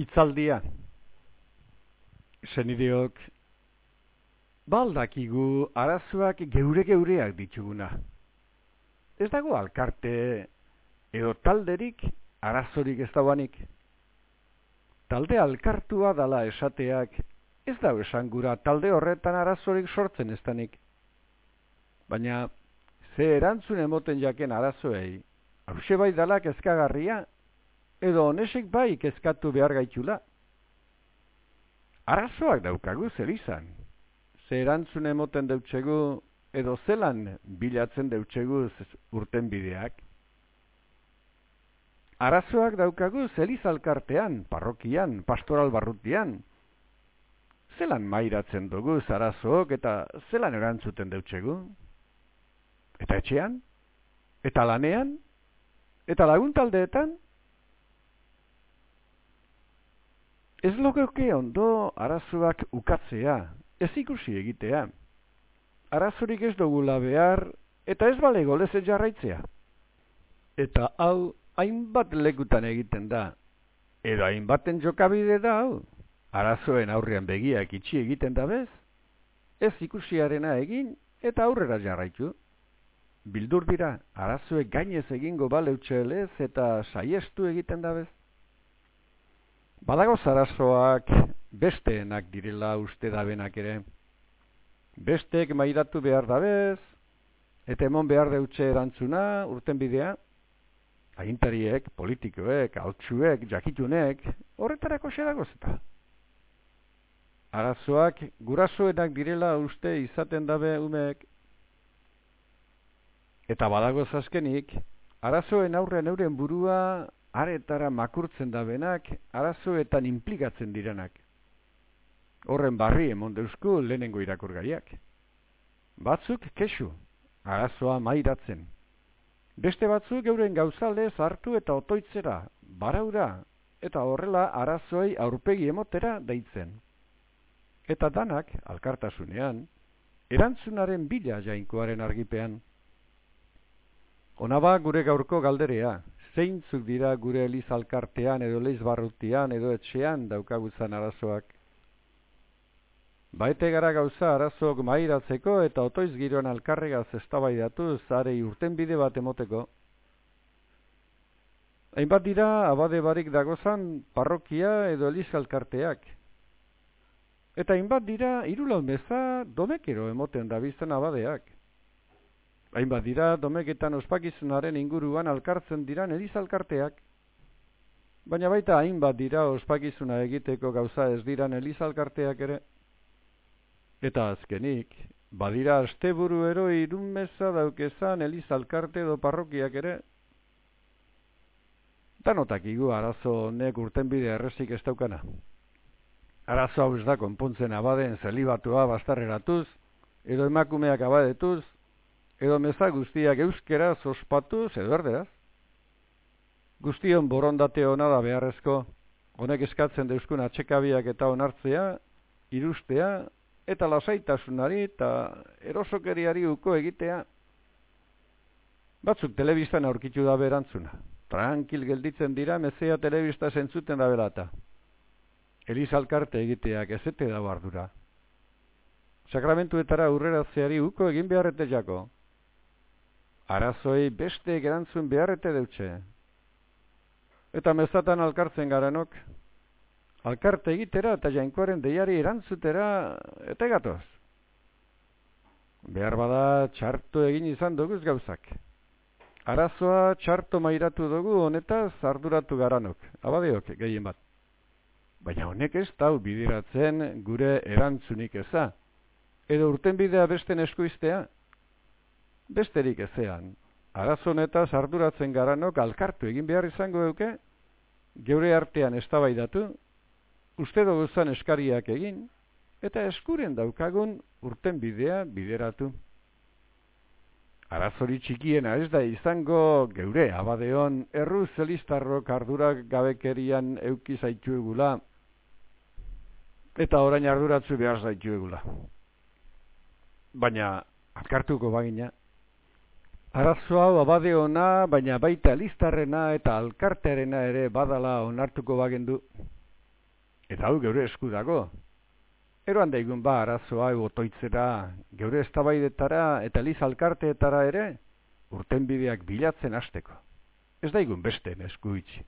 Itzaldia. Zenideok, baldakigu arazoak geure geureak dituguna. Ez dago alkarte edo talderik arazorik ez dauanik. Talde alkartua dala esateak ez da esangura talde horretan arazorik sortzen ez danik. Baina, ze erantzun emoten jaken arazoei, hause bai dalak ezkagarria, edo onesek bai kezkatu behar gaitula. Arazoak daukagu zer izan. Ze erantzun emoten deutxegu edo zelan bilatzen deutxegu urten bideak. Arazoak daukagu zelizalkartean, parrokian, pastoral barrutian. Zelan mairatzen dugu arazoak eta zelan erantzuten deutxegu. Eta etxean? Eta lanean? Eta laguntaldeetan? Ez logoke ondo arazoak ukatzea, ez ikusi egitea. Arazorik ez dugula behar, eta ez bale golez jarraitzea. Eta hau, hainbat lekutan egiten da. Edo hainbaten jokabide da hau. Arazoen aurrean begiak itxi egiten da bez. Ez ikusiarena egin, eta aurrera jarraitu. Bildur dira, arazoek gainez egingo bale utxelez, eta saiestu egiten da bez. Badago zarazoak besteenak direla uste dabenak ere. Bestek mairatu behar dabez, eta emon behar deutxe erantzuna urten bidea. Agintariek, politikoek, altsuek, jakitunek, horretarako xeragoz eta. Arazoak gurasoenak direla uste izaten dabe umeek. Eta badago azkenik, arazoen aurren euren burua aretara makurtzen da benak, arazoetan implikatzen direnak. Horren barri emon lehenengo irakurgaiak. Batzuk kesu, arazoa mairatzen. Beste batzuk euren gauzalez hartu eta otoitzera, baraura, eta horrela arazoei aurpegi emotera deitzen. Eta danak, alkartasunean, erantzunaren bila jainkoaren argipean. Onaba gure gaurko galderea, zeintzuk dira gure eliz alkartean edo leiz barrutian edo etxean daukaguzan arazoak. Baite gara gauza arazoak mairatzeko eta otoiz giroan alkarregaz eztabaidatu zarei urten bide bat emoteko. Hainbat dira abade barik dagozan parrokia edo eliz alkarteak. Eta hainbat dira irulaun beza domekero emoten da bizten abadeak. Hainbat dira domeketan ospakizunaren inguruan alkartzen diran ediz alkarteak. Baina baita hainbat dira ospakizuna egiteko gauza ez diran eliz alkarteak ere. Eta azkenik, badira asteburu ero irun meza daukezan eliz alkarte edo parrokiak ere. Danotak igu arazo honek urten bide errezik ez daukana. Arazo hau ez da konpontzen abaden zelibatua bastarreratuz, edo emakumeak abadetuz, edo meza guztiak euskera zospatu zedberdeaz. Guztion borondate hona da beharrezko, honek eskatzen deuskun atxekabiak eta onartzea, irustea, eta lasaitasunari eta erosokeriari uko egitea. Batzuk telebistan aurkitu da berantzuna. Tranquil gelditzen dira mezea telebista zentzuten da berata. Elizalkarte egiteak ezete da bardura. Sakramentuetara urreratzeari uko egin beharrete jako arazoi beste gerantzun beharrete deutxe. Eta mezatan alkartzen garanok, alkarte egitera eta jainkoaren deiari erantzutera eta gatoz. Behar bada txarto egin izan duguz gauzak. Arazoa txarto mairatu dugu honetaz arduratu garanok, abadeok gehien bat. Baina honek ez dau bidiratzen gure erantzunik eza. Edo urten bidea besten eskuiztea, besterik ezean. Arazoneta sarduratzen garanok alkartu egin behar izango duke, geure artean eztabaidatu, uste duguzan eskariak egin, eta eskuren daukagun urten bidea bideratu. Arazori txikiena ez da izango geure abadeon erru zelistarrok ardurak gabekerian euki zaitu egula, eta orain arduratzu behar zaitu egula. Baina, alkartuko bagina, Arazo hau abade ona, baina baita listarrena eta alkartearena ere badala onartuko bagendu. Eta hau geure esku dago. Eroan daigun ba arazoa otoitzera, geure eztabaidetara eta liz alkarteetara ere, urten bideak bilatzen hasteko. Ez daigun beste esku itxi.